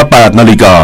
ลา 8 นาฬิกา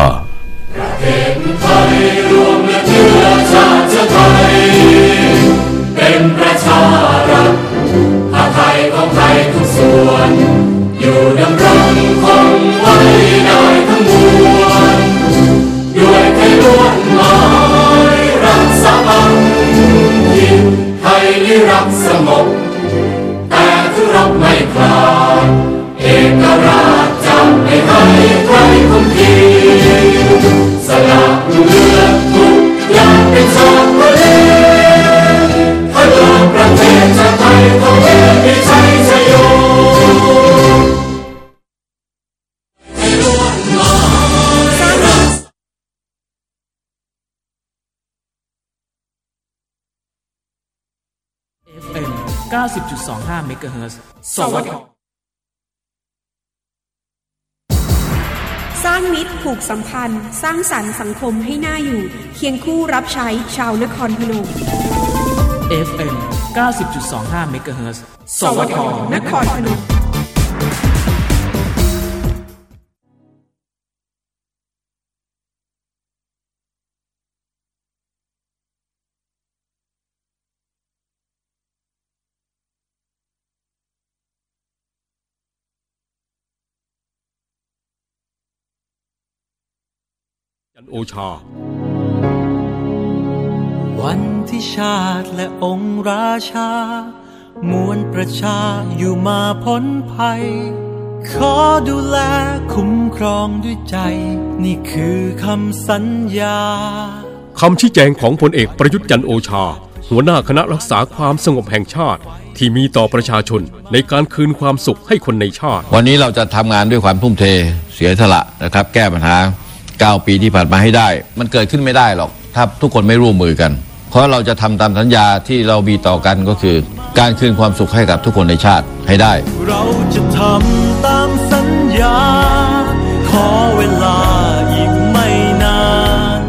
90.25 MHz สวทสร้างมิตรผูกสัมพันธ์ สร้างสรรค์สังคมให้น่าอยู่ เคียงคู่รับใช้ชาวนครพนม FM 90.25 MHz สวทนครพนม โอชา วันที่ชาติและองค์ราชา มวลประชาอยู่มาพ้นภัย ขอดูแลคุ้มครองด้วยใจ นี่คือคำสัญญาคำชี้แจงของพลเอกประยุทธ์จันทร์โอชา หัวหน้าคณะรักษาความสงบแห่งชาติ ที่มีต่อประชาชนในการคืนความสุขให้คนในชาติ วันนี้เราจะทำงานด้วยความทุ่มเทเสียสละนะครับ แก้ปัญหา 9 ปีที่ผ่านมาให้ได้ มันเกิดขึ้นไม่ได้หรอก ถ้าทุกคนไม่ร่วมมือกัน เพราะเราจะทำตามสัญญาที่เรามีต่อกันก็คือ การคืนความสุขให้กับทุกคนในชาติให้ได้ เราจะทำตามสัญญา ขอเวลาอีกไม่นาน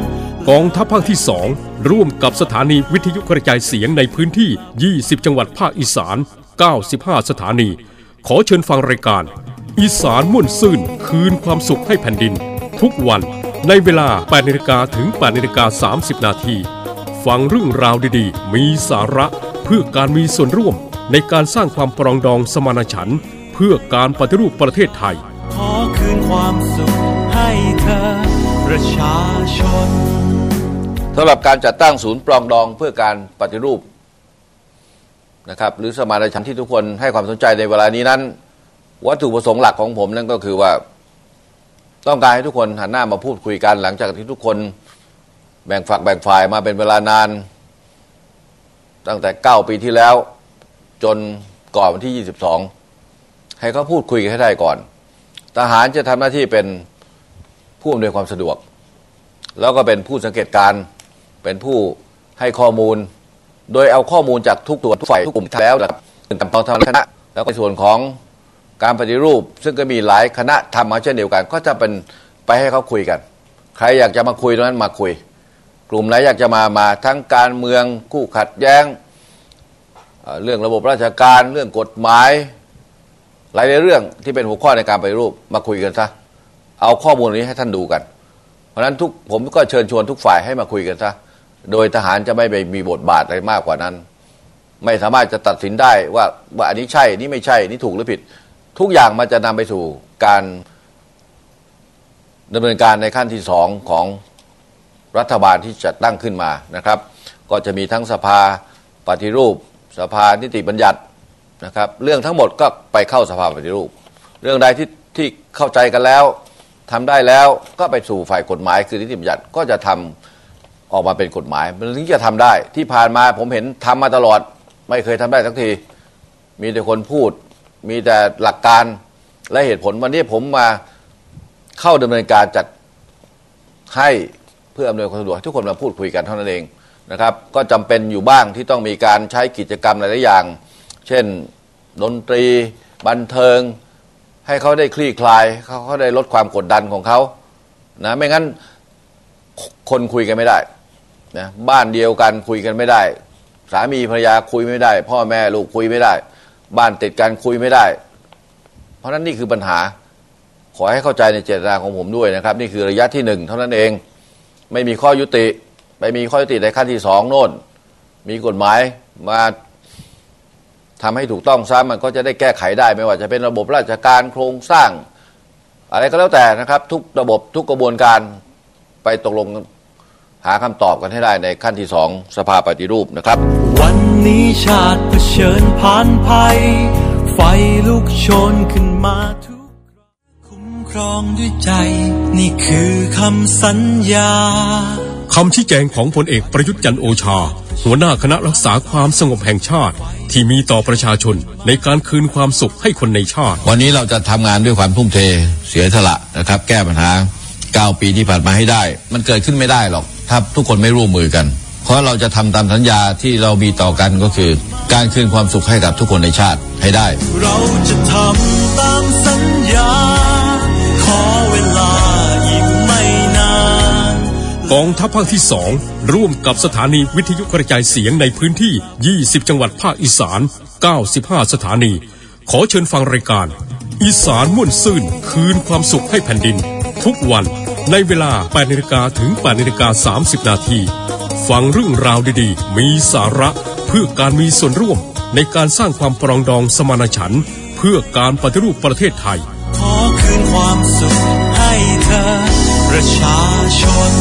กองทัพภาคที่ 2 ร่วมกับสถานีวิทยุกระจายเสียงในพื้นที่ 20 จังหวัดภาคอีสาน 95 สถานี ขอเชิญฟังรายการ อีสานม่วนซื่นคืนความสุขให้แผ่นดิน ทุกวันในเวลา 8นาฬิกาถึง 8นาฬิกา30 นาที ฟังเรื่องราวดีๆ มีสาระเพื่อการมีส่วนร่วมในการสร้างความปรองดองสมานฉันท์เพื่อการปฏิรูปประเทศไทย ขอคืนความสุขให้เธอประชาชนสำหรับการจัดตั้งศูนย์ปรองดองเพื่อการปฏิรูปนะครับหรือสมานฉันท์ที่ทุกคนให้ความสนใจในเวลานี้นั้น วัตถุประสงค์หลักของผมนั่นก็คือว่า ต้องการให้ทุกคนหันหน้ามาพูดคุยกัน หลังจากที่ทุกคนแบ่งฝักแบ่งฝ่ายมาเป็นเวลานาน ตั้งแต่ 9 ปีที่แล้ว จนก่อนวันที่ 22 ให้เขาพูดคุยกันให้ได้ก่อน ทหารจะทำหน้าที่เป็นผู้อำนวยความสะดวก แล้วก็เป็นผู้สังเกตการณ์เป็นผู้ให้ข้อมูล โดยเอาข้อมูลจากทุกตัวทุกฝ่ายทุกกลุ่มแล้วนะครับถึงตอนทำคณะแล้วก็ส่วนของ การปฏิรูป ซึ่งก็มีหลายคณะทำมาเช่นเดียวกัน ก็จะเป็นไปให้เขาคุยกัน ใครอยากจะมาคุยตรงนั้นมาคุย กลุ่มไหนอยากจะมามาทั้งการเมืองคู่ขัดแย้งเรื่องระบบราชการเรื่องกฎหมาย หลายๆเรื่องที่เป็นหัวข้อในการปฏิรูปมาคุยกันซะเอาข้อมูลนี้ให้ท่านดูกัน เพราะฉะนั้นทุกผมก็เชิญชวนทุกฝ่ายให้มาคุยกันซะโดยทหารจะไม่ไปมีบทบาทอะไรมากกว่านั้น ไม่สามารถจะตัดสินได้ว่าว่าอันนี้ใช่นนี้ไม่ใช่นนี้ถูกหรือผิด ทุกอย่างมันจะนำไปสู่การดำเนินการในขั้นที่สองของรัฐบาลที่จะตั้งขึ้นมานะครับ ก็จะมีทั้งสภาปฏิรูป สภานิติบัญญัตินะครับเรื่องทั้งหมดก็ไปเข้าสภาปฏิรูป เรื่องใดที่ที่เข้าใจกันแล้วทำได้แล้วก็ไปสู่ฝ่ายกฎหมายคือนิติบัญญัติก็จะทำออกมาเป็นกฎหมายมันถึงจะทำได้ที่ผ่านมาผมเห็นทำมาตลอด ไม่เคยทำได้สักที มีแต่คนพูด มีแต่หลักการและเหตุผลวันนี้ผมมาเข้าดำเนินการจัดให้เพื่ออำนวยความสะดวกให้ทุกคนมาพูดคุยกันเท่านั้นเองนะครับ ก็จำเป็นอยู่บ้างที่ต้องมีการใช้กิจกรรมหลายๆอย่าง เช่นดนตรี บันเทิง ให้เขาได้คลี่คลายเขาเขาได้ลดความกดดันของเขานะไม่งั้นคนคุยกันไม่ได้นะบ้านเดียวกันคุยกันไม่ได้ สามีภรรยาคุยไม่ได้ พ่อแม่ลูกคุยไม่ได้ บ้านติดกันคุยไม่ได้ เพราะนั้นนี่คือปัญหา ขอให้เข้าใจในเจตนาของผมด้วยนะครับ นี่คือระยะที่หนึ่งเท่านั้นเอง ไม่มีข้อยุติ ไปมีข้อยุติในขั้นที่สองโน่น มีกฎหมายมาทำให้ถูกต้องซะมันก็จะได้แก้ไขได้ ไม่ว่าจะเป็นระบบราชการโครงสร้าง อะไรก็แล้วแต่นะครับ ทุกระบบทุกกระบวนการไปตกลง หาคำตอบกันให้ได้ในขั้นที่สองสภาปฏิรูปนะครับ วันนี้ชาติเผชิญผ่านภัย ไฟลุกโชนขึ้นมาทุกครั้งคุ้มครองด้วยใจ นี่คือคำสัญญาคำชี้แจงของพลเอกประยุทธ์จันทร์โอชา หัวหน้าคณะรักษาความสงบแห่งชาติ ที่มีต่อประชาชนในการคืนความสุขให้คนในชาติ วันนี้เราจะทำงานด้วยความทุ่มเทเสียสละนะครับ แก้ปัญหา 9 ปีที่ผ่านมาให้ได้ มันเกิดขึ้นไม่ได้หรอก ถ้าทุกคนไม่ร่วมมือกัน เพราะเราจะทำตามสัญญาที่เรามีต่อกันก็คือ การคืนความสุขให้กับทุกคนในชาติให้ได้ เราจะทำตามสัญญา ขอเวลาอีกไม่นานกองทัพภาคที่สองร่วมกับสถานีวิทยุกระจายเสียงในพื้นที่ 20 จังหวัดภาคอีสาน 95 สถานี ขอเชิญฟังรายการ อีสานม่วนซื่นคืนความสุขให้แผ่นดิน ทุกวัน ในเวลา8นาฬิกาถึง8นาฬิกา30 นาที ฟังเรื่องราวดีๆ มีสาระเพื่อการมีส่วนร่วมในการสร้างความปรองดองสมานฉันท์เพื่อการปฏิรูปประเทศไทย ขอคืนความสุขให้เธอ ประชาชน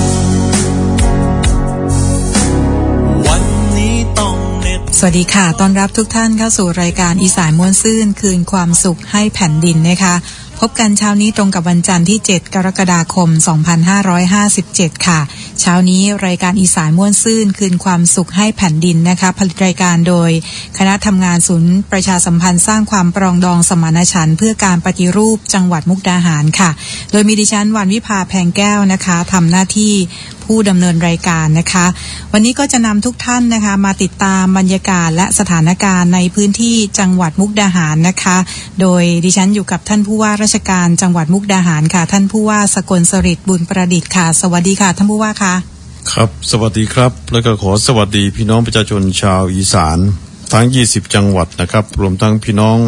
วันนี้ต้องเหน็ด สวัสดีค่ะ ต้อนรับทุกท่านเข้าสู่รายการอีสานม่วนซื่นคืนความสุขให้แผ่นดินนะคะ พบกันเช้านี้ตรงกับวันจันทร์ที่ 7 กรกฎาคม 2557 ค่ะ เช้านี้รายการอีสานม่วนซื่นคืนความสุขให้แผ่นดินนะคะ ผลิตรายการโดย คณะทำงานศูนย์ประชาสัมพันธ์สร้างความปรองดองสมานฉันท์เพื่อการปฏิรูปจังหวัดมุกดาหารค่ะ โดยมีดิฉันวันวิภาแพงแก้วนะคะทำหน้าที่ ผู้ดำเนินรายการนะคะ วันนี้ก็จะนำทุกท่านนะคะ มาติดตามบรรยากาศและสถานการณ์ในพื้นที่จังหวัดมุกดาหารนะคะ โดยดิฉันอยู่กับท่านผู้ว่าราชการจังหวัดมุกดาหารค่ะ ท่านผู้ว่าสกลสริดบุญประดิษฐ์ค่ะ สวัสดีค่ะ ท่านผู้ว่าค่ะครับ สวัสดีครับ แล้วก็ขอสวัสดีพี่น้องประชาชนชาวอีสานทั้ง 20 จังหวัดนะครับ รวมทั้งพี่น้อง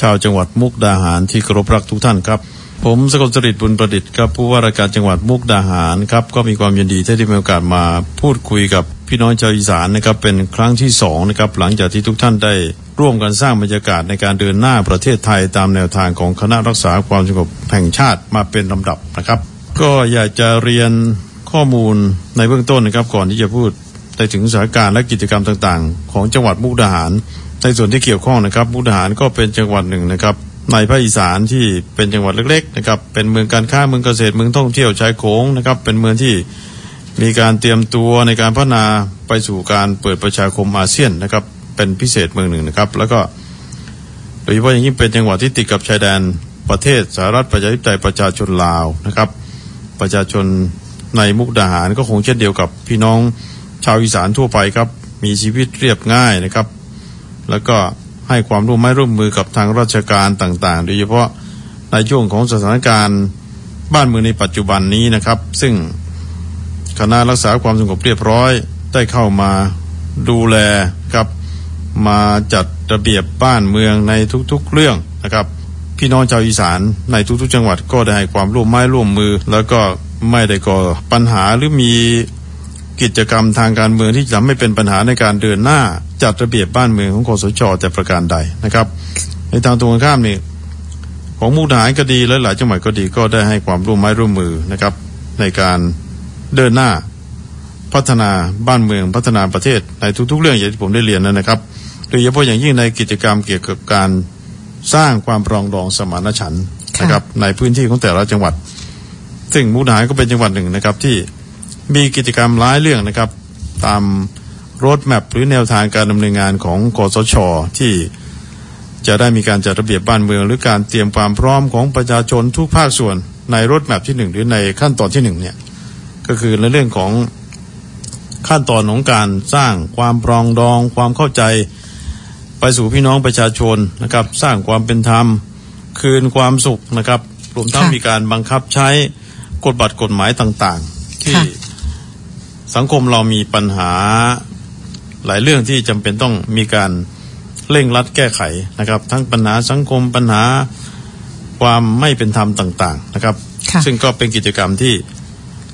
ชาวจังหวัดมุกดาหารที่เคารพรักทุกท่านครับ ผมสกลสริดบุญประดิษฐ์ครับผู้ว่าราชการจังหวัดมุกดาหารครับก็มีความยินดีที่ได้มีโอกาสมาพูดคุยกับพี่น้องชาวอีสานนะครับเป็นครั้งที่สองนะครับหลังจากที่ทุกท่านได้ร่วมกันสร้างบรรยากาศในการเดินหน้าประเทศไทยตามแนวทางของคณะรักษาความสงบแห่งชาติมาเป็นลำดับนะครับ ก็อยากจะเรียนข้อมูลในเบื้องต้นนะครับก่อนที่จะพูดไปถึงสถานการณ์และกิจกรรมต่างๆ ของจังหวัดมุกดาหาร ในส่วนที่เกี่ยวข้องนะครับมุกดาหารก็เป็นจังหวัดหนึ่งนะครับ ในภาคอีสานที่เป็นจังหวัดเล็กๆนะครับเป็นเมืองการค้าเมืองเกษตรเมืองท่องเที่ยวชายโขงนะครับเป็นเมืองที่มีการเตรียมตัวในการพัฒนาไปสู่การเปิดประชาคมอาเซียนนะครับเป็นพิเศษเมืองหนึ่งนะครับ แล้วก็โดยเฉพาะอย่างยิ่งเป็นจังหวัดที่ติดกับชายแดนประเทศสหรัฐประชาธิปไตยประชาชนลาวนะครับ ประชาชนในมุกดาหารก็คงเช่นเดียวกับพี่น้องชาวอีสานทั่วไปครับมีชีวิตเรียบง่ายนะครับ แล้วก็ ให้ความร่วมไม้ร่วมมือกับทางราชการต่างๆ โดยเฉพาะในช่วงของสถานการณ์บ้านเมืองในปัจจุบันนี้นะครับ ซึ่งคณะรักษาความสงบเรียบร้อยได้เข้ามาดูแลครับ มาจัดระเบียบบ้านเมืองในทุกๆเรื่องนะครับ พี่น้องชาวอีสานในทุกๆ จังหวัดก็ได้ให้ความร่วมไม้ร่วมมือ แล้วก็ไม่ได้ก่อปัญหาหรือมี กิจกรรมทางการเมืองที่จะทำให้เป็นปัญหาในการเดินหน้าจัดระเบียบบ้านเมืองของคอสชแต่ประการใดนะครับ ในทางตรงข้ามนี่ของมุกดาหารก็ดีและหลายจังหวัดก็ดีก็ได้ให้ความร่วมไม้ร่วมมือนะครับ ในการเดินหน้าพัฒนาบ้านเมืองพัฒนาประเทศในทุกๆ เรื่องอย่างที่ผมได้เรียนนั้นนะครับ โดยเฉพาะอย่างยิ่งในกิจกรรมเกี่ยวกับการสร้างความปรองดองสมานฉันท์นะครับในพื้นที่ของแต่ละจังหวัด ซึ่งมุกดาหารก็เป็นจังหวัดหนึ่งนะครับ ที่ มีกิจกรรมหลายเรื่องนะครับ ตามรถแมพหรือแนวทางการดำเนินงานของกสชที่จะได้มีการจัดระเบียบบ้านเมือง หรือการเตรียมความพร้อมของประชาชนทุกภาคส่วนในรถแมพที่หนึ่งหรือในขั้นตอนที่หนึ่งเนี่ยก็คือในเรื่องของขั้นตอนของการสร้างความปรองดอง ความเข้าใจไปสู่พี่น้องประชาชนนะครับ สร้างความเป็นธรรม คืนความสุขนะครับรวมทั้งมีการบังคับใช้กฎบัตรกฎหมายต่าง ๆ ที่ สังคมเรามีปัญหาหลายเรื่องที่จำเป็นต้องมีการเร่งรัดแก้ไขนะครับ ทั้งปัญหาสังคมปัญหาความไม่เป็นธรรมต่าง ๆ นะครับค่ะซึ่งก็เป็นกิจกรรมที่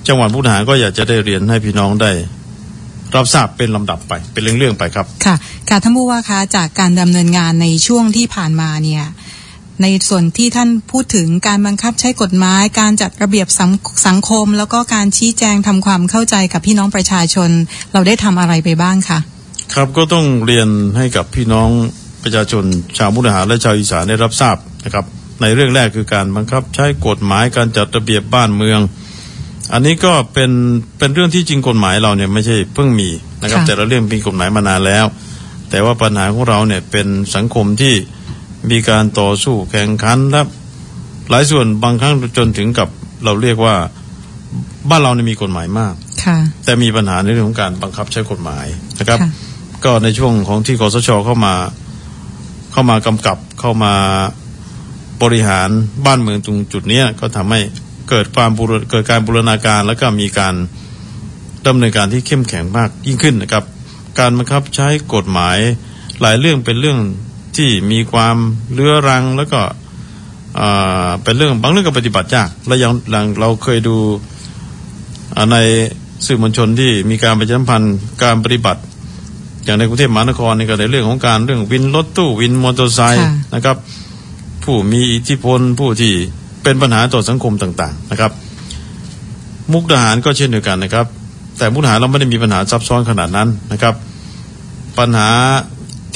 จังหวัดมุกดาหารก็อยากจะได้เรียนให้พี่น้องได้รับทราบเป็นลำดับไปเป็นเรื่องๆไปครับ ค่ะ ค่ะท่านผู้ว่าคะจากการดำเนินงานในช่วงที่ผ่านมาเนี่ย ในส่วนที่ท่านพูดถึงการบังคับใช้กฎหมาย การจัดระเบียบสังสังคม แล้วก็การชี้แจงทำความเข้าใจกับพี่น้องประชาชน เราได้ทำอะไรไปบ้างคะครับก็ต้องเรียนให้กับพี่น้องประชาชน ชาวมุกดาหารและชาวอีสานได้รับทราบนะครับ ในเรื่องแรกคือการบังคับใช้กฎหมายการจัดระเบียบบ้านเมือง อันนี้ก็เป็นเป็นเรื่องที่จริงกฎหมายเราเนี่ยไม่ใช่เพิ่งมีนะครับค่ะแต่ละเรื่องมีกฎหมายมานานแล้ว แต่ว่าปัญหาของเราเนี่ยเป็นสังคมที่ มีการต่อสู้แข่งขันและหลายส่วนบางครั้งจนถึงกับเราเรียกว่าบ้านเราเนี่ยมีกฎหมายมากค่ะแต่มีปัญหาในเรื่องของการบังคับใช้กฎหมายนะครับค่ะก็ในช่วงของที่กสชเข้ามา เข้ามากำกับเข้ามาบริหารบ้านเมืองตรงจุดเนี้ยก็ทำให้เกิดความบูรเกิดการบูรณาการ แล้วก็มีการดำเนินการที่เข้มแข็งมากยิ่งขึ้นนะครับ การบังคับใช้กฎหมายหลายเรื่องเป็นเรื่อง ที่มีความเลื้อรังแล้วก็อ่าเป็นเรื่องบางเรื่องก็ปฏิบัติยากและอยังหลังเราเคยดูอ่าในสื่อมวลชนที่มีการประชาสัมพันธ์การปฏิบัติ อย่างในกรุงเทพมหานครนี่ก็ในเรื่องของการเรื่องวินรถตู้วินมอเตอร์ไซค์ค่ะนะครับ ผู้มีอิทธิพลผู้ที่เป็นปัญหาต่อสังคมต่าง ๆ นะครับ มุกดาหารก็เช่นเดียวกันนะครับ แต่มุกดาหารเราไม่ได้มีปัญหาซับซ้อนขนาดนั้นนะครับ ปัญหา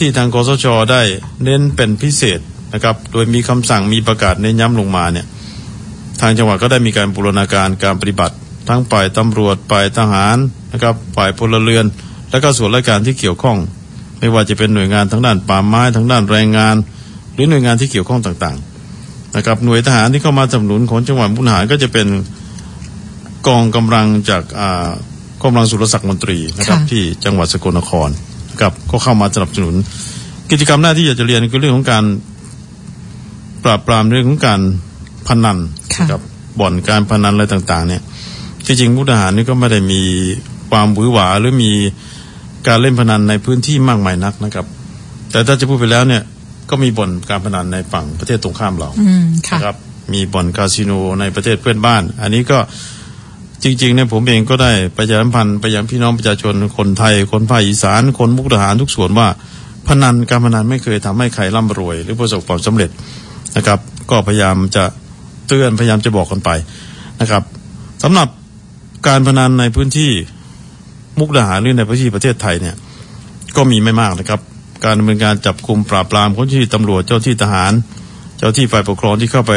ที่ทางกสชได้เน้นเป็นพิเศษนะครับ โดยมีคำสั่งมีประกาศเน้นย้ำลงมาเนี่ยทางจังหวัดก็ได้มีการบูรณาการการปฏิบัติ ทั้งฝ่ายตำรวจฝ่ายทหารนะครับฝ่ายพลเรือน และก็ส่วนราชการที่เกี่ยวข้อง ไม่ว่าจะเป็นหน่วยงานทั้งด้านป่าไม้ทั้งด้านแรงงาน หรือหน่วยงานที่เกี่ยวข้องต่างๆนะครับหน่วยทหารที่เข้ามาสนับสนุนของจังหวัดมุกดาหารก็จะเป็นกองกำลังจากอ่ากองกำลังสุรศักดิ์มนตรีนะครับค่ะที่จังหวัดสกลนคร นะครับก็เข้ามาสนับสนุน กิจกรรมหน้าที่อยากจะเรียนคือเรื่องของการปราบปรามเรื่องของการพนันค่ะนะครับบ่อนการพนันอะไรต่าง ๆ เนี่ยที่จริงมุกดาหารนี่ก็ไม่ได้มีความหวือหวาหรือมีการเล่นพนันในพื้นที่มากมายนักนะครับ แต่ถ้าจะพูดไปแล้วเนี่ยก็มีบ่อนการพนันในฝั่งประเทศตรงข้ามเราอืมค่ะนะครับ มีบ่อนคาสิโนในประเทศเพื่อนบ้าน อันนี้ก็ จริงๆเนี่ยผมเองก็ได้ประชาสัมพันธ์ไปยังพี่น้องประชาชนคนไทย คนภาคอีสาน คนมุกดาหารทุกส่วนว่าพนันการพนันไม่เคยทำให้ใครร่ำรวย หรือประสบความสำเร็จนะครับ ก็พยายามจะเตือนพยายามจะบอกกันไปนะครับสำหรับการพนันในพื้นที่มุกดาหารหรือในพื้นที่ประเทศไทยเนี่ยก็มีไม่มากนะครับ การดำเนินการจับกลุ่มปราบปรามของเจ้าหน้าที่ตำรวจเจ้าที่ทหาร เจ้าหน้าที่ฝ่ายปกครองที่เข้าไป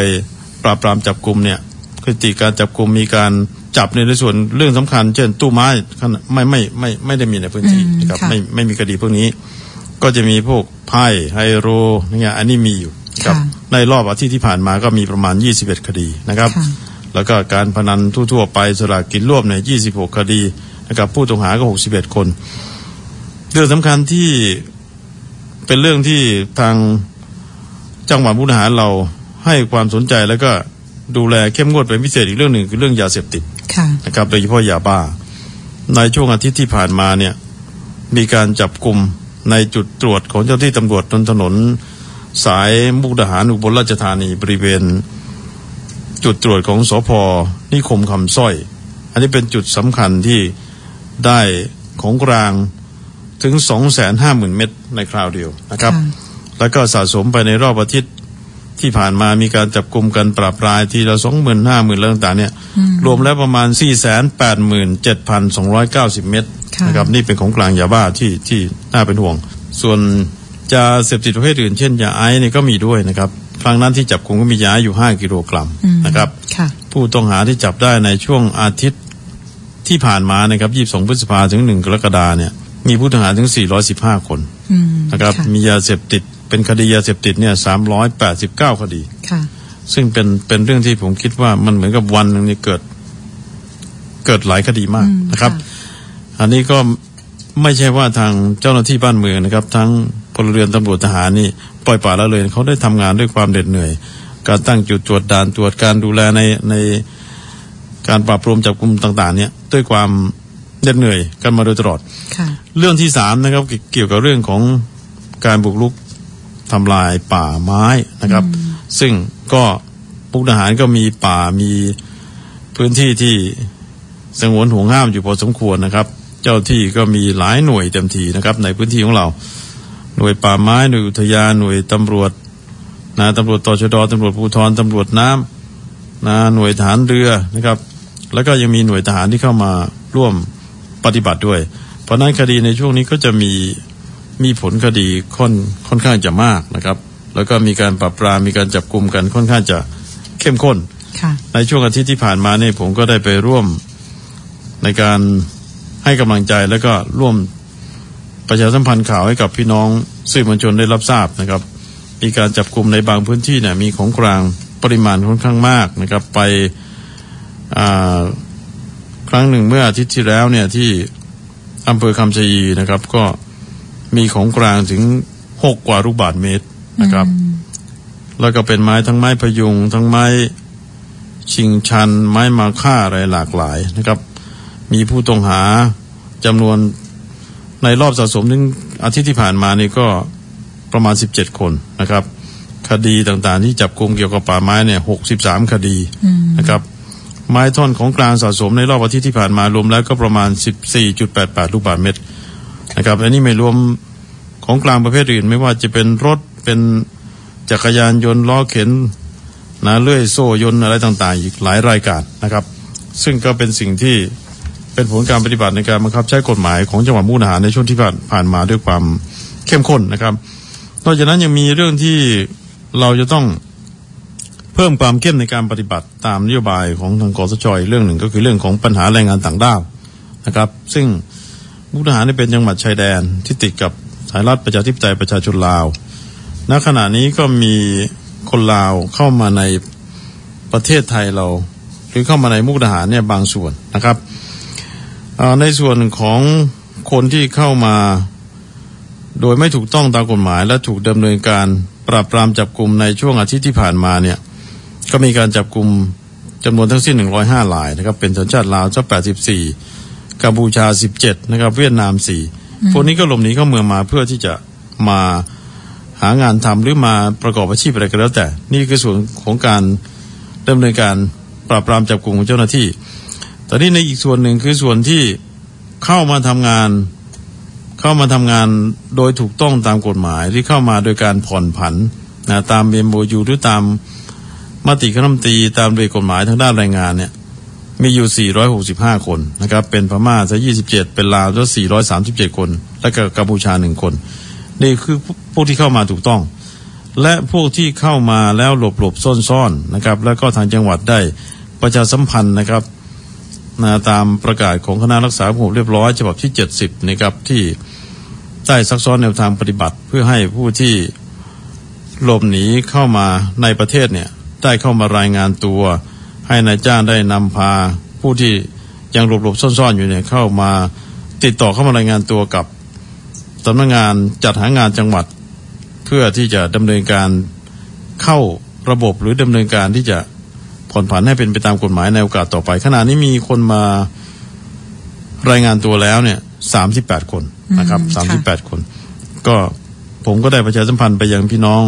ปราบปรามจับกลุ่มเนี่ย พฤติการจับกลุ่มมีการจับในส่วนเรื่องสำคัญ เช่นตู้ไม้ขนาดไม่ไม่ไม่ไม่ได้มีในพื้นที่อืมนะครับค่ะไม่ไม่มีคดีพวกนี้ ก็จะมีพวกไพ่ไฮโรเนี่ยอันนี้มีอยู่ครับค่ะในรอบอาทิตย์ที่ผ่านมาก็มีประมาณ 21 คดีนะครับค่ะแล้วก็การพนันทั่วๆไปสลากกินรวบเนี่ย26 คดีนะครับผู้ต้องหาก็ 61 คน เรื่องสำคัญที่เป็นเรื่องที่ทางจังหวัดมุกดาหารเราให้ความสนใจแล้วก็ ดูแลเข้มงวดเป็นพิเศษอีกเรื่องหนึ่งคือเรื่องยาเสพติดค่ะนะครับ โดยเฉพาะยาบ้า ในช่วงอาทิตย์ที่ผ่านมาเนี่ยมีการจับกลุ่มในจุดตรวจของเจ้าที่ตำรวจบนถนน สายมุกดาหารอุบลราชธานีบริเวณ จุดตรวจของสพนิคมคำสร้อย อันนี้เป็นจุดสำคัญที่ได้ของกลางถึง 250,000 เม็ดในคราวเดียวนะครับค่ะแล้วก็สะสมไปในรอบอาทิตย์ ที่ผ่านมามีการจับกลุ่มกันปราบปรายทีละสองหมื่นห้าหมื่นแล้วต่างๆเนี่ย รวมแล้วประมาณ4ี่แสนแปดหมื่นเจ็ดพันสองร้อยเก้าสิบเม็ดค่ะนะครับนี่เป็นของกลางยาบ้าที่ที่น่าเป็นห่วง ส่วนยาเสพติดประเภทอื่นเช่นยาไอซ์เนี่ยก็มีด้วยนะครับครั้งนั้นที่จับกลุ่มก็มียาไอซ์อยู่ห้ากิโลกรัมอืมนะครับค่ะผู้ต้องหาที่จับได้ในช่วงอาทิตย์ที่ผ่านมานะครับ22พฤษภาถึง1กรกฎาเนี่ย มีผู้ต้องหาถึง415คนอืมนะครับค่ะมียาเสพติด เป็นคดียาเสพติดเนี่ย389คดีค่ะ ซึ่งเป็นเป็นเรื่องที่ผมคิดว่ามันเหมือนกับวันหนึงนี่เกิด เกิดหลายคดีมากอืมนะครับค่ะอันนี้ก็ไม่ใช่ว่าทางเจ้าหน้าที่บ้านเมืองนะครับ ทั้งพลเรือนตำรวจทหารนี่ปล่อยปละละเลยเขาได้ทำงานด้วยความเหน็ดเหนื่อย การตั้งจุดตรวจด่านตรวจการดูแลในในการปราบปรามจับกลุ่มต่าง ๆ เนี่ย ด้วยความเหน็ดเหนื่อยกันมาโดยตลอดค่ะเรื่องที่สามนะครับเกี่ยวเกี่ยวกับเรื่องของการบุกรุก ทำลายป่าไม้นะครับ ซึ่งก็มุกดาหารก็มีป่ามีพื้นที่ที่สงวนห่วงห้ามอยู่พอสมควรนะครับ เจ้าที่ก็มีหลายหน่วยเต็มทีนะครับ ในพื้นที่ของเรา หน่วยป่าไม้หน่วยอุทยานหน่วยตำรวจนะตำรวจตชดตำรวจภูธรตำรวจน้ำนะหน่วยฐานเรือนะครับ แล้วก็ยังมีหน่วยทหารที่เข้ามาร่วมปฏิบัติด้วย เพราะนั้นคดีในช่วงนี้ก็จะมี มีผลคดีค่อนค่อนข้างจะมากนะครับ แล้วก็มีการปราบปรามมีการจับกลุ่มกันค่อนข้างจะเข้มข้นค่ะในช่วงอาทิตย์ที่ผ่านมาเนี่ยผมก็ได้ไปร่วมในการให้กำลังใจแล้วก็ร่วมประชาสัมพันธ์ข่าวให้กับพี่น้องสื่อมวลชนได้รับทราบนะครับ มีการจับกลุ่มในบางพื้นที่เนี่ยมีของกลางปริมาณค่อนข้างมากนะครับ ไปอ่าครั้งหนึ่งเมื่ออาทิตย์ที่แล้วเนี่ยที่อำเภอคำชะอีนะครับ ก็ มีของกลางถึงหกกว่าลูกบาทเมตรนะครับ แล้วก็เป็นไม้ทั้งไม้พยุง ทั้งไม้ชิงชัน ไม้มาค่าอะไรหลากหลายนะครับ มีผู้ต้องหาจำนวนในรอบสะสมถึงอาทิตย์ที่ผ่านมานี่ก็ประมาณ 17 คนนะครับ คดีต่างๆ ที่จับกลุ่มเกี่ยวกับป่าไม้เนี่ย63 คดีนะครับ ไม้ท่อนของกลางสะสมในรอบอาทิตย์ที่ผ่านมารวมแล้วก็ประมาณ 14.88 ลูกบาศก์เมตร นะครับ อันนี้ไม่รวมของกลางประเภทอื่น ไม่ว่าจะเป็นรถเป็นจักรยานยนต์ล้อเข็นนะเลื่อยโซ่ยนต์อะไรต่างๆ อีกหลายรายการนะครับ ซึ่งก็เป็นสิ่งที่เป็นผลการปฏิบัติในการบังคับใช้กฎหมายของจังหวัดมุกดาหารในช่วงที่ผ่านผ่านมาด้วยความเข้มข้นนะครับนอกจากนั้นยังมีเรื่องที่เราจะต้องเพิ่มความเข้มในการปฏิบัติตามนโยบายของทางกสชเรื่องหนึ่งก็คือเรื่องของปัญหาแรงงานต่างด้าวนะครับ ซึ่ง มุกดาหารนี่เป็นจังหวัดชายแดนที่ติดกับสายรัฐประชาธิปไตยประชาชนลาว ณ ขณะนี้ก็มีคนลาวเข้ามาในประเทศไทยเราหรือเข้ามาในมุกดาหารเนี่ยบางส่วนนะครับ ในส่วนของคนที่เข้ามาโดยไม่ถูกต้องตามกฎหมาย และถูกดำเนินการปราบปรามจับกลุ่มในช่วงอาทิตย์ที่ผ่านมาเนี่ยก็มีการจับกลุ่มจำนวนทั้งสิ้น 105รายนะครับเป็นสัญชาติลาวเจ้า84 กัมพูชา17นะครับ เวียดนาม4พวกนี้ก็หลบหนีเข้าเมืองมาเพื่อที่จะมาหางานทำหรือมาประกอบอาชีพอะไรก็แล้วแต่ นี่คือส่วนของการดำเนินการปราบปรามจับกลุ่มของเจ้าหน้าที่ แต่นี่ในอีกส่วนหนึ่งคือส่วนที่เข้ามาทำงาน เข้ามาทำงานโดยถูกต้องตามกฎหมายที่เข้ามาโดยการผ่อนผันนะตามเบมโบยูหรือตามมติคณะรัฐมนตรีตามเรื่องกฎหมายทางด้านแรงงานเนี่ย มีอยู่ 465 คนนะครับ เป็นพม่าซะ27 เป็นลาวซะ437 คน และก็กัมพูชาหนึ่งคน นี่คือพวกที่เข้ามาถูกต้อง และพวกที่เข้ามาแล้วหลบหลบซ่อนซ่อนๆนะครับ แล้วก็ทางจังหวัดได้ประชาสัมพันธ์นะครับนะตามประกาศของคณะรักษาความสงบเรียบร้อยฉบับที่ 70นะครับที่ได้ซักซ้อนแนวทางปฏิบัติ เพื่อให้ผู้ที่หลบหนีเข้ามาในประเทศเนี่ยได้เข้ามารายงานตัว ให้นายจ้างได้นำพาผู้ที่ยังหลบหลบซ่อนๆอยู่เนี่ยเข้ามาติดต่อเข้ามารายงานตัวกับสำนักงานจัดหางานจังหวัด เพื่อที่จะดำเนินการเข้าระบบหรือดำเนินการที่จะผ่อนผันให้เป็นไปตามกฎหมายในโอกาสต่อไป ขณะนี้มีคนมารายงานตัวแล้วเนี่ยสามสิบแปดคนนะครับสามสิบแปดคน ก็ผมก็ได้ประชาสัมพันธ์ไปยังพี่น้อง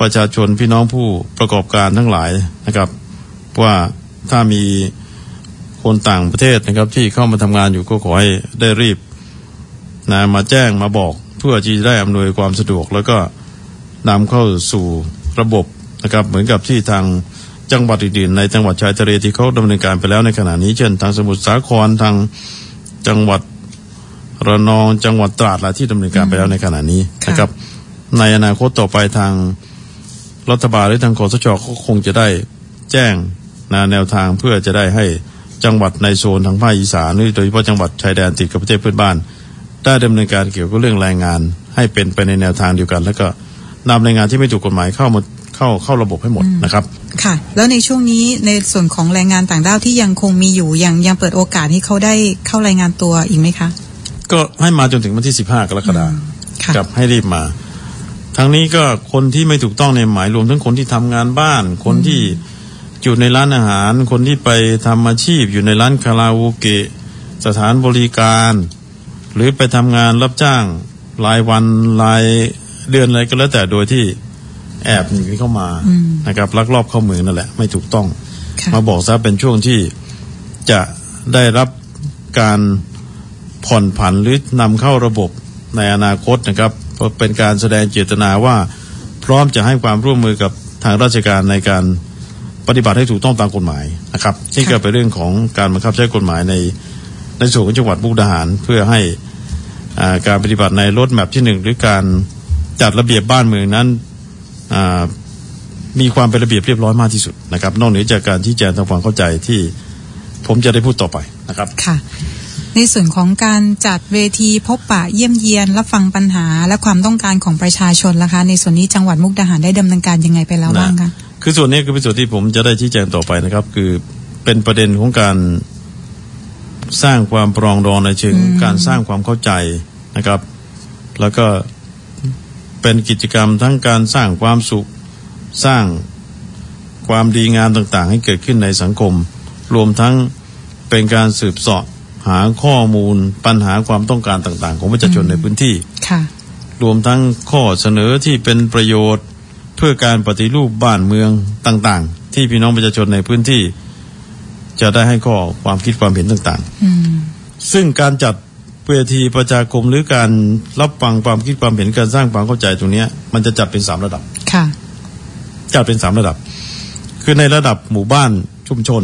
ประชาชนพี่น้องผู้ประกอบการทั้งหลายนะครับ ว่าถ้ามีคนต่างประเทศนะครับ ที่เข้ามาทำงานอยู่ก็ขอให้ได้รีบนะมาแจ้งมาบอกเพื่อที่จะได้อำนวยความสะดวก แล้วก็นำเข้าสู่ระบบนะครับ เหมือนกับที่ทางจังหวัดอื่นๆในจังหวัดชายทะเลที่เขาดำเนินการไปแล้วในขณะนี้เช่น ทางสมุทรสาครทางจังหวัดระนองจังหวัดตราดละที่ดำเนินการไปแล้วในขณะนี้นะครับ ในอนาคตต่อไปทาง รัฐบาลหรือทางคอสชก็คงจะได้แจ้งนะแนวทางเพื่อจะได้ให้จังหวัดในโซนทางภาคอีสานหรือโดยเฉพาะจังหวัดชายแดนติดกับประเทศเพื่อนบ้าน ได้ดำเนินการเกี่ยวกับเรื่องแรงงาน ให้เป็นไปในแนวทางเดียวกัน แล้วก็นำแรงงานที่ไม่ถูกกฎหมายเข้ามาเข้าเข้าระบบให้หมดนะครับค่ะ แล้วในช่วงนี้ในส่วนของแรงงานต่างด้าวที่ยังคงมีอยู่ยังยังเปิดโอกาสให้เขาได้เข้ารายงานตัวอีกไหมคะ ก็ให้มาจนถึงวันที่15กรกฎาคมค่ะกับให้รีบมา ทั้งนี้ก็คนที่ไม่ถูกต้องในหมายรวมทั้งคนที่ทำงานบ้าน คนที่อยู่ในร้านอาหาร คนที่ไปทำอาชีพ อยู่ในร้านคาราโอเกะสถานบริการ หรือไปทำงานรับจ้างรายวันรายเดือนอะไรก็แล้วแต่โดยที่แอบหนีเข้ามาอืมนะครับลักลอบเข้าเมืองนั่นแหละ ไม่ถูกต้องค่ะมาบอกซะเป็นช่วงที่จะได้รับการผ่อนผันหรือนำเข้าระบบในอนาคตนะครับ เพราะเป็นการแสดงเจตนาว่าพร้อมจะให้ความร่วมมือกับทางราชการในการปฏิบัติให้ถูกต้องตามกฎหมายนะครับนี่ก็เป็นเรื่องของการบังคับใช้กฎหมายในในส่วนของจังหวัดมุกดาหาร เพื่อให้อ่าการปฏิบัติในรถแมพที่หนึ่งหรือการจัดระเบียบบ้านเมืองนั้นอ่ามีความเป็นระเบียบเรียบร้อยมากที่สุดนะครับ นอกเหนือจากการที่แจงทำความเข้าใจที่ผมจะได้พูดต่อไปนะครับค่ะ ในส่วนของการจัดเวทีพบปะเยี่ยมเยียนรับฟังปัญหาและความต้องการของประชาชนล่ะคะ ในส่วนนี้จังหวัดมุกดาหารได้ดำเนินการยังไงไปแล้วบ้างคะคือส่วนนี้คือเป็นส่วนที่ผมจะได้ชี้แจงต่อไปนะครับ คือเป็นประเด็นของการสร้างความปรองดองในเชิงการสร้างความเข้าใจนะครับ แล้วก็เป็นกิจกรรมทั้งการสร้างความสุขสร้างความดีงามต่างๆ ให้เกิดขึ้นในสังคม รวมทั้งเป็นการสืบเสาะ หาข้อมูลปัญหาความต้องการต่างๆ ของประชาชนในพื้นที่ค่ะรวมทั้งข้อเสนอที่เป็นประโยชน์เพื่อการปฏิรูปบ้านเมืองต่างๆ ที่พี่น้องประชาชนในพื้นที่ จะได้ให้ข้อความคิดความเห็นต่างอืมๆซึ่งการจัดเวทีประชาคมหรือการรับฟังความคิดความเห็นการสร้างความเข้าใจตรงเนี้ยมันจะจัดเป็นสามระดับค่ะจัดเป็นสามระดับ คือในระดับหมู่บ้านชุมชน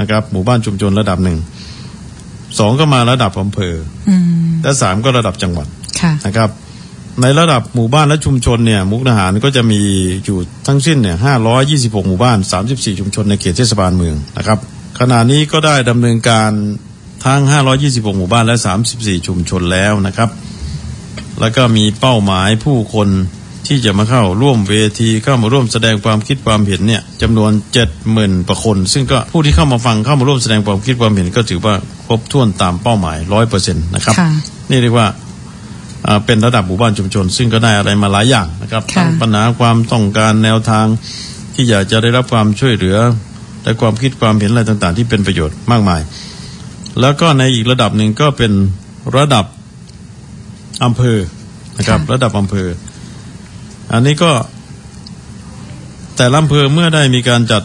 นะครับ หมู่บ้านชุมชนระดับหนึ่ง สองก็มาระดับอำเภออืมและสามก็ระดับจังหวัดค่ะนะครับ ในระดับหมู่บ้านและชุมชนเนี่ย มุกดาหารก็จะมีอยู่ทั้งสิ้นเนี่ย526หมู่บ้าน34ชุมชนในเขตเทศบาลเมืองนะครับ ขณะนี้ก็ได้ดำเนินการทั้ง 526 หมู่บ้านและ 34 ชุมชนแล้วนะครับ แล้วก็มีเป้าหมายผู้คน ที่จะมาเข้าร่วมเวทีเข้ามาร่วมแสดงความคิดความเห็นเนี่ยจำนวน70,000ประคน ซึ่งก็ผู้ที่เข้ามาฟังเข้ามาร่วมแสดงความคิดความเห็นก็ถือว่าครบถ้วนตามเป้าหมาย100%นะครับค่ะนี่เรียกว่าอ่าเป็นระดับหมู่บ้านชุมชน ซึ่งก็ได้อะไรมาหลายอย่างนะครับค่ะทั้งปัญหาความต้องการแนวทาง ที่อยากจะได้รับความช่วยเหลือและความคิดความเห็นอะไรต่าง ๆ ที่เป็นประโยชน์มากมาย แล้วก็ในอีกระดับหนึ่งก็เป็นระดับอำเภอนะครับ ระดับอำเภอ อันนี้ก็แต่ละอำเภอเมื่อได้มีการจัด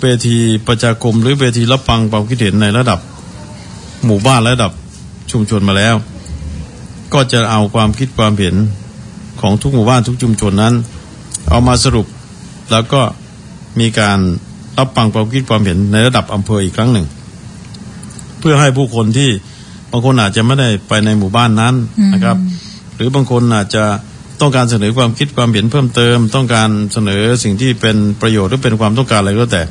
เวทีประชาคม หรือเวทีรับฟังความคิดเห็นในระดับหมู่บ้านระดับชุมชนมาแล้ว ก็จะเอาความคิดความเห็นของทุกหมู่บ้านทุกชุมชนนั้น เอามาสรุปแล้วก็มีการรับฟังความคิดความเห็นในระดับอำเภออีกครั้งหนึ่ง เพื่อให้ผู้คนที่บางคนอาจจะไม่ได้ไปในหมู่บ้านนั้นนะครับ หรือบางคนอาจจะ ต้องการเสนอความคิดความเห็นเพิ่มเติม ต้องการเสนอสิ่งที่เป็นประโยชน์หรือเป็นความต้องการอะไรก็แล้วแต่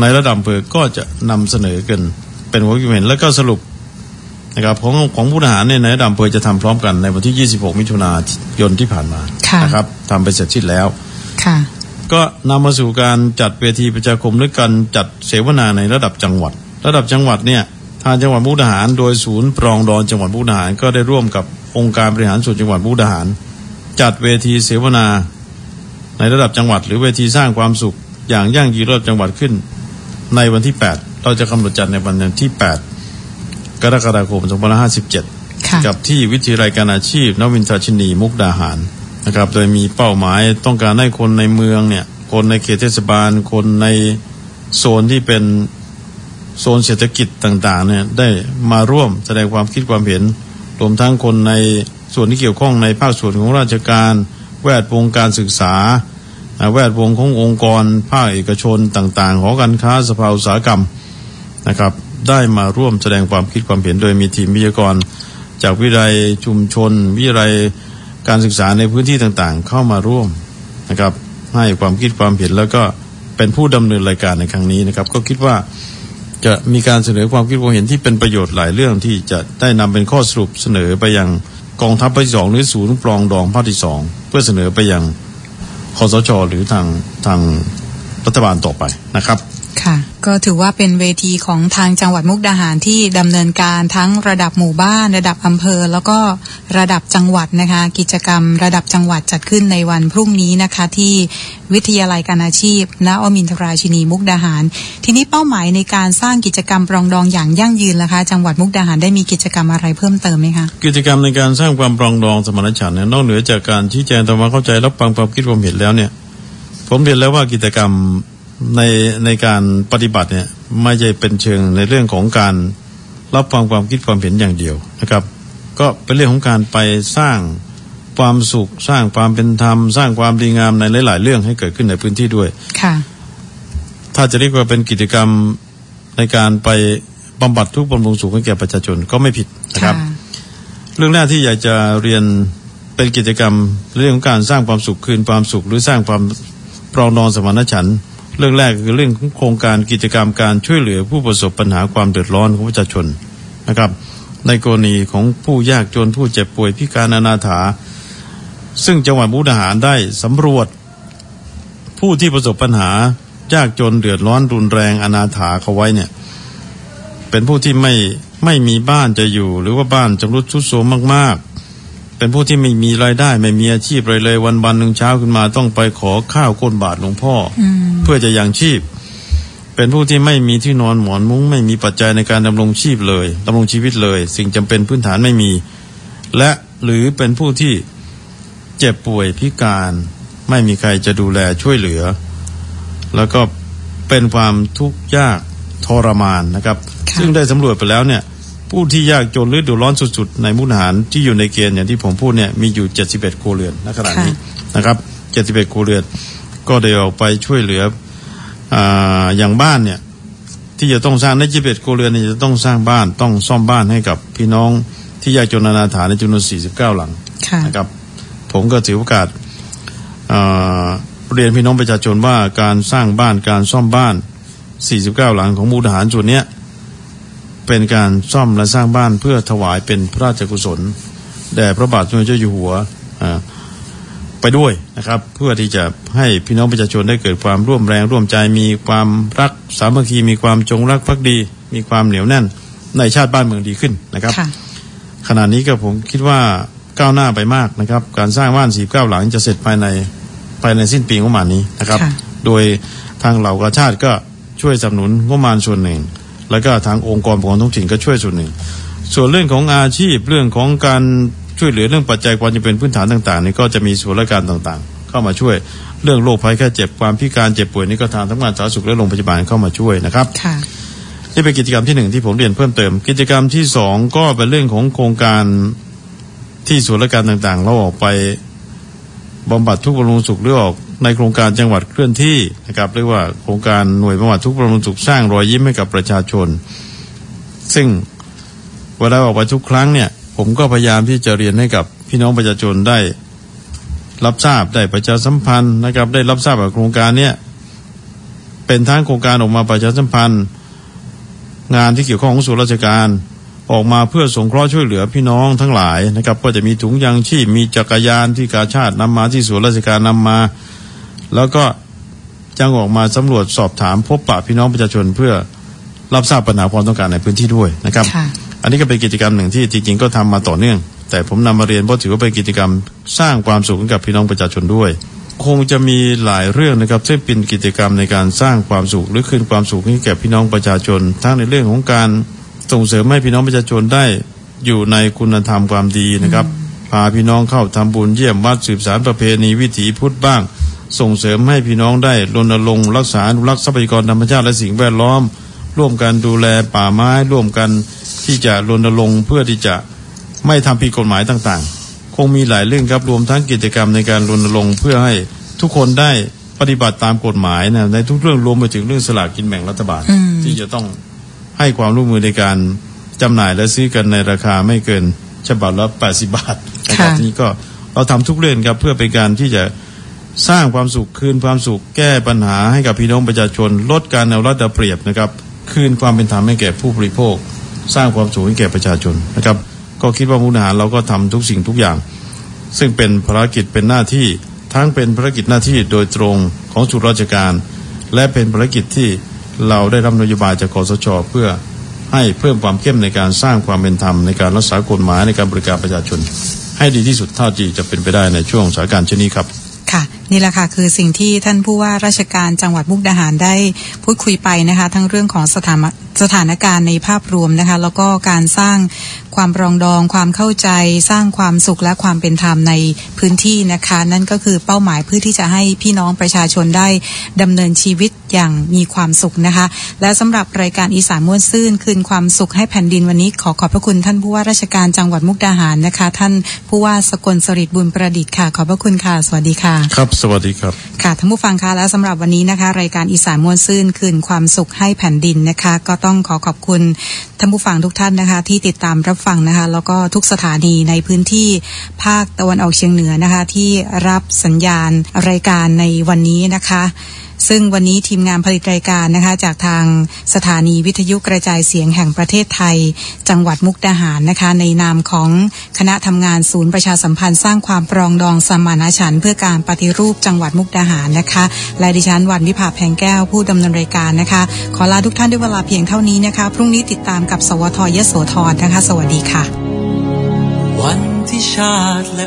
ในระดับอำเภอก็จะนำเสนอกัน เป็นหัวคิดเห็นแล้วก็สรุปนะครับของของผู้ทหารเนี่ยในระดับอำเภอจะทำพร้อมกันในวันที่ 26 มิถุนายนที่ผ่านมาค่ะนะครับทำไปเสร็จสิ้นแล้วค่ะก็นำมาสู่การจัดเวทีประชาคมหรือการจัดเสวนาในระดับจังหวัด ระดับจังหวัดเนี่ยทางจังหวัดมุกดาหาร โดยศูนย์ปรองดองจังหวัดมุกดาหาร ก็ได้ร่วมกับองค์การบริหารส่วนจังหวัดมุกดาหาร จัดเวทีเสวนา ในระดับจังหวัด หรือเวทีสร้างความสุข อย่างยั่งยืนระดับจังหวัดขึ้น ในวันที่ 8 เราจะกำหนดจัดในวันที่ 8 กรกฎาคม2557ค่ะกับที่วิทยาลัยการอาชีพนวินทราชินีมุกดาหารนะครับ โดยมีเป้าหมายต้องการให้คนในเมืองเนี่ยคนในเขตเทศบาล คนในโซนที่เป็นโซนเศรษฐกิจต่างๆเนี่ยได้มาร่วมแสดงความคิดความเห็น รวมทั้งคนในส่วนที่เกี่ยวข้องในภาคส่วนของราชการ แวดวงการศึกษา แวดวงขององค์กร ภาคเอกชนต่างๆหอการค้าสภาอุตสาหกรรมนะครับ ได้มาร่วมแสดงความคิดความเห็นโดยมีทีมวิทยากร จากวิทยาลัยชุมชน วิทยาลัยการศึกษาในพื้นที่ต่างๆ เข้ามาร่วมนะครับ ให้ความคิดความเห็นแล้วก็เป็นผู้ดำเนินรายการในครั้งนี้นะครับ ก็คิดว่าจะมีการเสนอความคิดความเห็นที่เป็นประโยชน์หลายเรื่องที่จะได้นำเป็นข้อสรุปเสนอไปยัง กองทัพภาคที่สองหรือศูนย์ปลองดองภาคที่สองเพื่อเสนอไปยังคอสชหรือทางทางรัฐบาลต่อไปนะครับ ก็ถือว่าเป็นเวทีของทางจังหวัดมุกดาหารที่ดำเนินการทั้งระดับหมู่บ้าน ระดับอำเภอ แล้วก็ระดับจังหวัดนะคะ กิจกรรม ระดับจังหวัดจัดขึ้นในวันพรุ่งนี้นะคะ ที่วิทยาลัยการอาชีพณอมินทราชินีมุกดาหาร ทีนี้เป้าหมายในการสร้างกิจกรรมปรองดองอย่างยั่งยืนล่ะคะ จังหวัดมุกดาหารได้มีกิจกรรมอะไรเพิ่มเติมไหมคะกิจกรรมในการสร้างความปรองดองสมานฉันท์เนี่ยนอกเหนือจากการชี้แจงทำความเข้าใจรับฟังความคิดความเห็นแล้วเนี่ย ผมเรียนแล้วว่ากิจกรรม ในในการปฏิบัติเนี่ยไม่ใช่เป็นเชิงในเรื่องของการรับฟังความคิดความเห็นอย่างเดียวนะครับ ก็เป็นเรื่องของการไปสร้างความสุขสร้างความเป็นธรรม สร้างความดีงามในหลาย ๆ เรื่องให้เกิดขึ้นในพื้นที่ด้วยค่ะถ้าจะเรียกว่าเป็นกิจกรรมในการไปบำบัดทุกข์บำรุงสุขให้แก่ประชาชนก็ไม่ผิดนะครับ เรื่องแรกที่อยากจะเรียนเป็นกิจกรรมเรื่องของการสร้างความสุขคืนความสุข หรือสร้างความปรองดองสมานฉันท์ เรื่องแรกคือเรื่องของโครงการกิจกรรมการช่วยเหลือผู้ประสบปัญหาความเดือดร้อนของประชาชนนะครับ ในกรณีของผู้ยากจนผู้เจ็บป่วยพิการอนาถา ซึ่งจังหวัดมุกดาหารได้สำรวจ ผู้ที่ประสบปัญหายากจนเดือดร้อนรุนแรงอนาถาเขาไว้เนี่ย เป็นผู้ที่ไม่ไม่มีบ้านจะอยู่ หรือว่าบ้านจำรุดทรุดโทรมมากๆ เป็นผู้ที่ไม่มีรายได้ ไม่มีอาชีพเลยเลยวันวันๆหนึ่งเช้าขึ้นมาต้องไปขอข้าวก้นบาทหลวงพ่อออืมเพื่อจะยังชีพ เป็นผู้ที่ไม่มีที่นอนหมอนมุ้ง ไม่มีปัจจัยในการดำรงชีพเลยดำรงชีวิตเลย สิ่งจำเป็นพื้นฐานไม่มี และหรือเป็นผู้ที่เจ็บป่วยพิการ ไม่มีใครจะดูแลช่วยเหลือ แล้วก็เป็นความทุกข์ยากทรมานนะครับค่ะซึ่งได้สำรวจไปแล้วเนี่ย ผู้ที่ยากจนหรือเดือดร้อนสุด ๆ ในมุกดาหารที่อยู่ในเกณฑ์อย่างที่ผมพูดเนี่ยมีอยู่ 71 ครัวเรือนณขณะนี้นะครับ 71 ครัวเรือน ก็ได้ออกไปช่วยเหลืออาอย่างบ้านเนี่ยที่จะต้องสร้างใน 71 ครัวเรือนเนี่ยจะต้องสร้างบ้านต้องซ่อมบ้านให้กับพี่น้องที่ยากจนอนาถาในจำนวน 49 หลังค่ะนะครับ ผมก็ถือโอกาสเอ่อเรียนพี่น้องประชาชนว่าการสร้างบ้านการซ่อมบ้าน 49 หลังของมูลทหารส่วนเนี้ย เป็นการซ่อมและสร้างบ้านเพื่อถวายเป็นพระราชกุศลแด่พระบาทสมเด็จเจ้าอยู่หัวอ่าไปด้วยนะครับ เพื่อที่จะให้พี่น้องประชาชนได้เกิดความร่วมแรงร่วมใจมีความรักสามัคคีมีความจงรักภักดี มีความเหนียวแน่นในชาติบ้านเมืองดีขึ้นนะครับค่ะขณะนี้ก็ผมคิดว่าก้าวหน้าไปมากนะครับ การสร้างบ้านสีเก้าหลังจะเสร็จภายในภายในสิ้นปีงบประมาณนี้นะครับค่ะโดยทางเหล่ากาชาติก็ช่วยสนับสนุนงบประมาณส่วนหนึ่ง แล้วก็ทางองค์กรปกครองท้องถิ่นก็ช่วยส่วนหนึ่ง ส่วนเรื่องของอาชีพเรื่องของการช่วยเหลือเรื่องปัจจัยความจำเป็นพื้นฐานต่างๆนี่ก็จะมีส่วนราชการต่างๆ เข้ามาช่วยเรื่องโรคภัยแค่เจ็บความพิการเจ็บป่วยนี่ก็ทางทั้งงานสาธารณสุขและโรงพยาบาลเข้ามาช่วยนะครับค่ะนี่เป็นกิจกรรมที่หนึ่งที่ผมเรียนเพิ่มเติม กิจกรรมที่สองก็เป็นเรื่องของโครงการที่ส่วนราชการต่างๆ เราออกไปบำบัดทุกข์บำรุงสุขหรือออก ในโครงการจังหวัดเคลื่อนที่นะครับเรียกว่าโครงการหน่วยบำบัดทุกข์บำรุงสุขสร้างรอยยิ้มให้กับประชาชน ซึ่งเวลาออกไปทุกครั้งเนี่ย ผมก็พยายามที่จะเรียนให้กับพี่น้องประชาชนได้ รับทราบได้ประชาสัมพันธ์นะครับ ได้รับทราบกับโครงการเนี้ยเป็นทั้งโครงการออกมาประชาสัมพันธ์ งานที่เกี่ยวข้องของส่วนราชการออกมาเพื่อสงเคราะห์ช่วยเหลือพี่น้องทั้งหลายนะครับ ก็จะมีถุงยางชีพมีจักรยานที่กาชาตินำมาที่ส่วนราชการนำมา แล้วก็จังออกมาสำรวจสอบถามพบปะพี่น้องประชาชนเพื่อรับทราบปัญหาความต้องการในพื้นที่ด้วยนะครับค่ะอันนี้ก็เป็นกิจกรรมหนึ่งที่จริงๆก็ทำมาต่อเนื่อง แต่ผมนำมาเรียนเพราะถือว่าเป็นกิจกรรมสร้างความสุขให้กับพี่น้องประชาชนด้วย คงจะมีหลายเรื่องนะครับซึ่งเป็นกิจกรรมในการสร้างความสุขหรือคืนความสุขให้แก่พี่น้องประชาชน ทั้งในเรื่องของการส่งเสริมให้พี่น้องประชาชนได้อยู่ในคุณธรรมความดีนะครับ พาพี่น้องเข้าทำบุญเยี่ยมวัดสืบสารประเพณีวิถีพุทธบ้าง ส่งเสริมให้พี่น้องได้รณรงค์รักษาอนุรักษ์ทรัพยากรธรรมชาติและสิ่งแวดล้อม ร่วมกันดูแลป่าไม้ร่วมกันที่จะรณรงค์เพื่อที่จะไม่ทำผิดกฎหมายต่างๆ คงมีหลายเรื่องครับรวมทั้งกิจกรรมในการรณรงค์เพื่อให้ทุกคนได้ปฏิบัติตามกฎหมายนะในทุกเรื่องรวมไปถึงเรื่องสลากกินแบ่งรัฐบาล ที่จะต้องให้ความร่วมมือในการจำหน่ายและซื้อกันในราคาไม่เกินฉบับละ80 บาทนะครับนี่ก็เราทำทุกเรื่องครับเพื่อเป็นการที่จะ สร้างความสุขคืนความสุขแก้ปัญหาให้กับพี่น้องประชาชน ลดการเอารัดเอาเปรียบนะครับ คืนความเป็นธรรมให้แก่ผู้บริโภค สร้างความสุขให้แก่ประชาชนนะครับ ก็คิดว่ามุกดาหารเราก็ทำทุกสิ่งทุกอย่าง ซึ่งเป็นภารกิจเป็นหน้าที่ทั้งเป็นภารกิจหน้าที่โดยตรงของส่วนราชการ และเป็นภารกิจที่เราได้รับนโยบายจากคอสชเพื่อให้เพิ่มความเข้มในการสร้างความเป็นธรรมในการรักษากฎหมายในการบริการประชาชน ให้ดีที่สุดเท่าที่จะเป็นไปได้ในช่วงสถานการณ์เช่นนี้ครับค่ะนี่แหละค่ะคือสิ่งที่ท่านผู้ว่าราชการจังหวัดมุกดาหารได้พูดคุยไปนะคะ ทั้งเรื่องของสถานสถานการณ์ในภาพรวมนะคะ แล้วก็การสร้างความปรองดอง ความเข้าใจ สร้างความสุขและความเป็นธรรมในพื้นที่นะคะ นั่นก็คือเป้าหมายเพื่อที่จะให้พี่น้องประชาชนได้ดำเนินชีวิตอย่างมีความสุขนะคะ และสำหรับรายการอีสานม่วนซื่นคืนความสุขให้แผ่นดินวันนี้ ขอขอบพระคุณท่านผู้ว่าราชการจังหวัดมุกดาหารนะคะ ท่านผู้ว่าสกลสริตบุญประดิษฐ์ค่ะ ขอบพระคุณค่ะ สวัสดีค่ะครับสวัสดีครับ ค่ะท่านผู้ฟังคะและสำหรับวันนี้นะคะ รายการอีสานม่วนซื่นคืนความสุขให้แผ่นดินนะคะ ก็ต้องขอขอบคุณท่านผู้ฟังทุกท่านนะคะ ที่ติดตามรับฟังนะคะ แล้วก็ทุกสถานีในพื้นที่ภาคตะวันออกเฉียงเหนือนะคะ ที่รับสัญญาณรายการในวันนี้นะคะซึ่งวันนี้ทีมงานผลิตรายการนะคะ จากทางสถานีวิทยุกระจายเสียงแห่งประเทศไทย จังหวัดมุกดาหารนะคะ ในนามของคณะทำงานศูนย์ประชาสัมพันธ์สร้างความปรองดองสมานฉันท์เพื่อการปฏิรูปจังหวัดมุกดาหารนะคะและดิฉันวันวิภาแพงแก้วผู้ดำเนินรายการนะคะ ขอลาทุกท่านด้วยเวลาเพียงเท่านี้นะคะ พรุ่งนี้ติดตามกับสวทยโสธรนะคะ สวัสดีค่ะ วันที่ชาติและ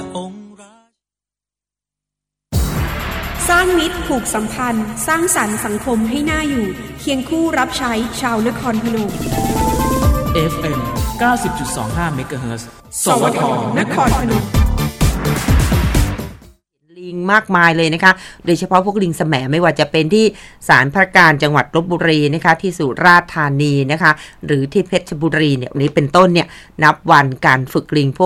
างมิตรผูกสัมพันธ์ สร้างสรรค์สังคมให้น่าอยู่ เคียงคู่รับใช้ชาวนครพนม FM 90.25เมกะเฮิรตซ์สวทนครพนมลิงมากมายเลยนะคะ โดยเฉพาะพวกลิงแสมไม่ว่าจะเป็นที่ศาลพระการจังหวัดลบบุรีนะคะ ที่สุราษฎร์ธานีนะคะ หรือที่เพชรบุรีเนี่ยวันนี้เป็นต้นเนี่ยนับวันการฝึกลิงพวก